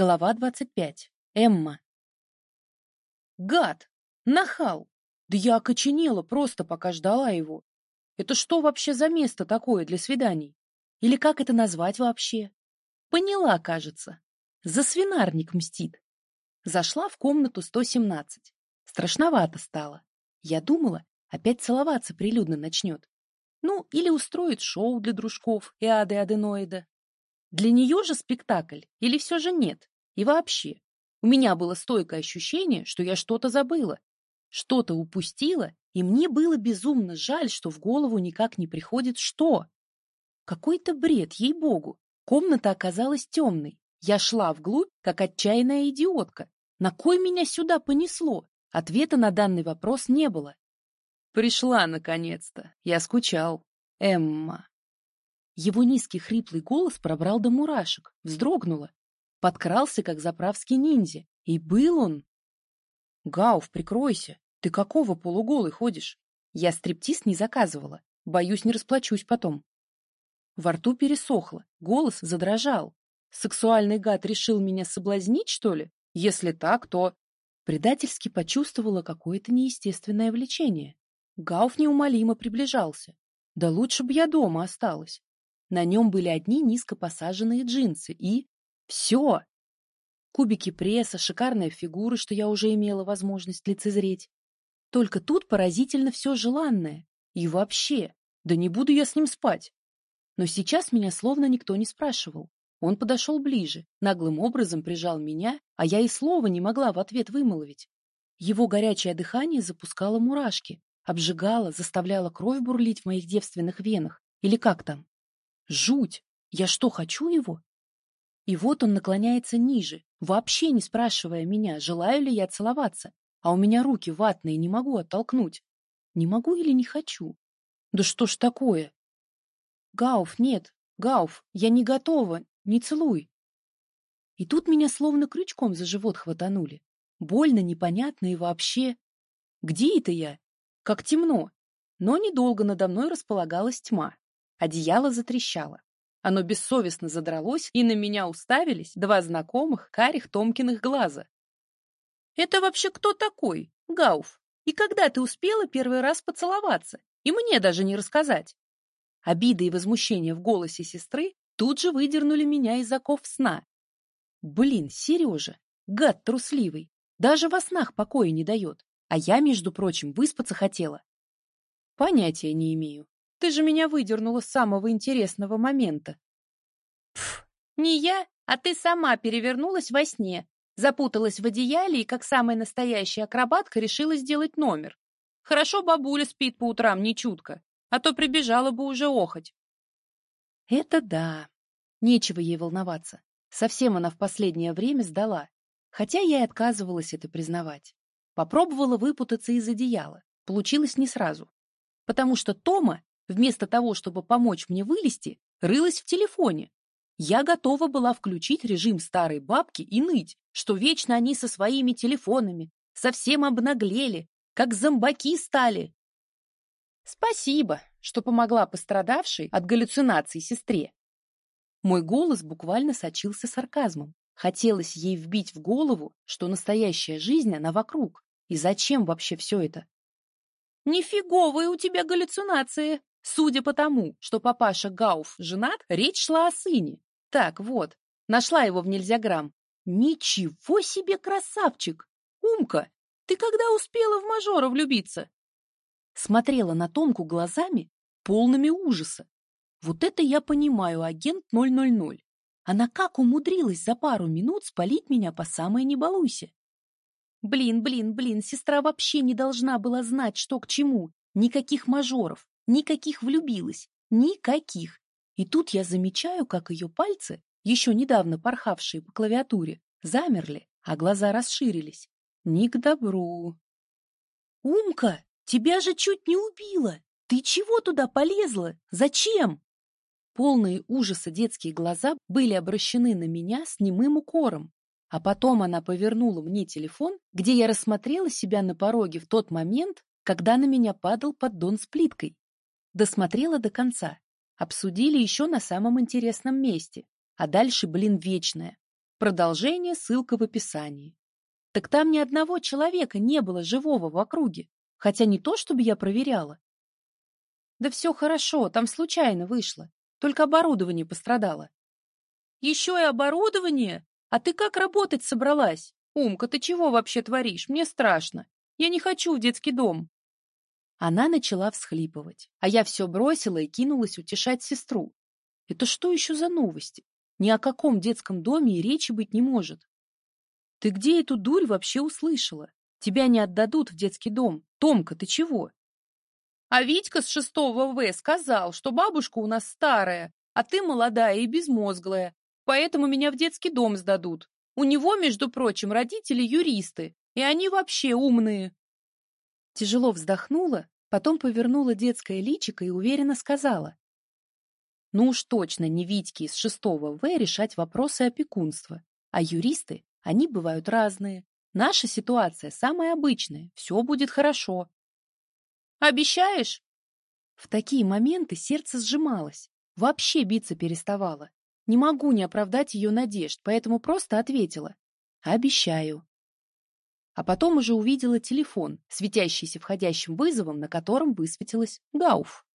Глава двадцать пять. Эмма. Гад! Нахал! Да я окоченела просто, пока ждала его. Это что вообще за место такое для свиданий? Или как это назвать вообще? Поняла, кажется. За свинарник мстит. Зашла в комнату 117. Страшновато стало. Я думала, опять целоваться прилюдно начнет. Ну, или устроит шоу для дружков и ады аденоида. Для нее же спектакль или все же нет? И вообще, у меня было стойкое ощущение, что я что-то забыла, что-то упустила, и мне было безумно жаль, что в голову никак не приходит что. Какой-то бред, ей-богу. Комната оказалась темной. Я шла вглубь, как отчаянная идиотка. На кой меня сюда понесло? Ответа на данный вопрос не было. Пришла, наконец-то. Я скучал. Эмма. Его низкий хриплый голос пробрал до мурашек, вздрогнула. Подкрался, как заправский ниндзя. И был он... Гауф, прикройся. Ты какого полуголый ходишь? Я стриптиз не заказывала. Боюсь, не расплачусь потом. Во рту пересохло, голос задрожал. Сексуальный гад решил меня соблазнить, что ли? Если так, то... Предательски почувствовала какое-то неестественное влечение. Гауф неумолимо приближался. Да лучше бы я дома осталась. На нем были одни низко посаженные джинсы и... Все! Кубики пресса, шикарная фигура, что я уже имела возможность лицезреть. Только тут поразительно все желанное. И вообще, да не буду я с ним спать. Но сейчас меня словно никто не спрашивал. Он подошел ближе, наглым образом прижал меня, а я и слова не могла в ответ вымолвить. Его горячее дыхание запускало мурашки, обжигало, заставляло кровь бурлить в моих девственных венах. Или как там? Жуть! Я что, хочу его? И вот он наклоняется ниже, вообще не спрашивая меня, желаю ли я целоваться. А у меня руки ватные, не могу оттолкнуть. Не могу или не хочу? Да что ж такое? Гауф, нет, Гауф, я не готова, не целуй. И тут меня словно крючком за живот хватанули. Больно, непонятно и вообще... Где это я? Как темно. Но недолго надо мной располагалась тьма. Одеяло затрещало. Оно бессовестно задралось, и на меня уставились два знакомых карих Томкиных глаза. «Это вообще кто такой, Гауф? И когда ты успела первый раз поцеловаться? И мне даже не рассказать?» Обида и возмущение в голосе сестры тут же выдернули меня из оков сна. «Блин, Сережа, гад трусливый, даже во снах покоя не дает, а я, между прочим, выспаться хотела». «Понятия не имею, ты же меня выдернула с самого интересного момента. Пф, не я, а ты сама перевернулась во сне, запуталась в одеяле и, как самая настоящая акробатка, решила сделать номер. Хорошо бабуля спит по утрам нечутко, а то прибежала бы уже охоть. Это да. Нечего ей волноваться. Совсем она в последнее время сдала. Хотя я и отказывалась это признавать. Попробовала выпутаться из одеяла. Получилось не сразу. Потому что Тома вместо того, чтобы помочь мне вылезти, рылась в телефоне. Я готова была включить режим старой бабки и ныть, что вечно они со своими телефонами совсем обнаглели, как зомбаки стали. Спасибо, что помогла пострадавшей от галлюцинаций сестре. Мой голос буквально сочился сарказмом. Хотелось ей вбить в голову, что настоящая жизнь, она вокруг. И зачем вообще все это? «Нифиговые у тебя галлюцинации!» Судя по тому, что папаша Гауф женат, речь шла о сыне. Так вот, нашла его в нельзяграмм. Ничего себе красавчик! Умка, ты когда успела в мажора влюбиться? Смотрела на Томку глазами, полными ужаса. Вот это я понимаю, агент 000. Она как умудрилась за пару минут спалить меня по самой не балуйся. Блин, блин, блин, сестра вообще не должна была знать, что к чему. Никаких мажоров. Никаких влюбилась. Никаких. И тут я замечаю, как ее пальцы, еще недавно порхавшие по клавиатуре, замерли, а глаза расширились. Не к добру. «Умка, тебя же чуть не убило! Ты чего туда полезла? Зачем?» Полные ужаса детские глаза были обращены на меня с немым укором. А потом она повернула мне телефон, где я рассмотрела себя на пороге в тот момент, когда на меня падал поддон с плиткой. Досмотрела до конца. Обсудили еще на самом интересном месте. А дальше, блин, вечное. Продолжение ссылка в описании. Так там ни одного человека не было живого в округе, хотя не то, чтобы я проверяла. Да все хорошо, там случайно вышло. Только оборудование пострадало. Еще и оборудование? А ты как работать собралась? Умка, ты чего вообще творишь? Мне страшно. Я не хочу в детский дом. Она начала всхлипывать, а я все бросила и кинулась утешать сестру. Это что еще за новости? Ни о каком детском доме и речи быть не может. Ты где эту дурь вообще услышала? Тебя не отдадут в детский дом. Томка, ты чего? А Витька с шестого В сказал, что бабушка у нас старая, а ты молодая и безмозглая, поэтому меня в детский дом сдадут. У него, между прочим, родители юристы, и они вообще умные. Тяжело вздохнула, потом повернула детское личико и уверенно сказала. Ну уж точно не Витьке из шестого В решать вопросы опекунства. А юристы, они бывают разные. Наша ситуация самая обычная, все будет хорошо. Обещаешь? В такие моменты сердце сжималось, вообще биться переставало. Не могу не оправдать ее надежд, поэтому просто ответила. Обещаю. А потом уже увидела телефон, светящийся входящим вызовом, на котором высветилась Гауф.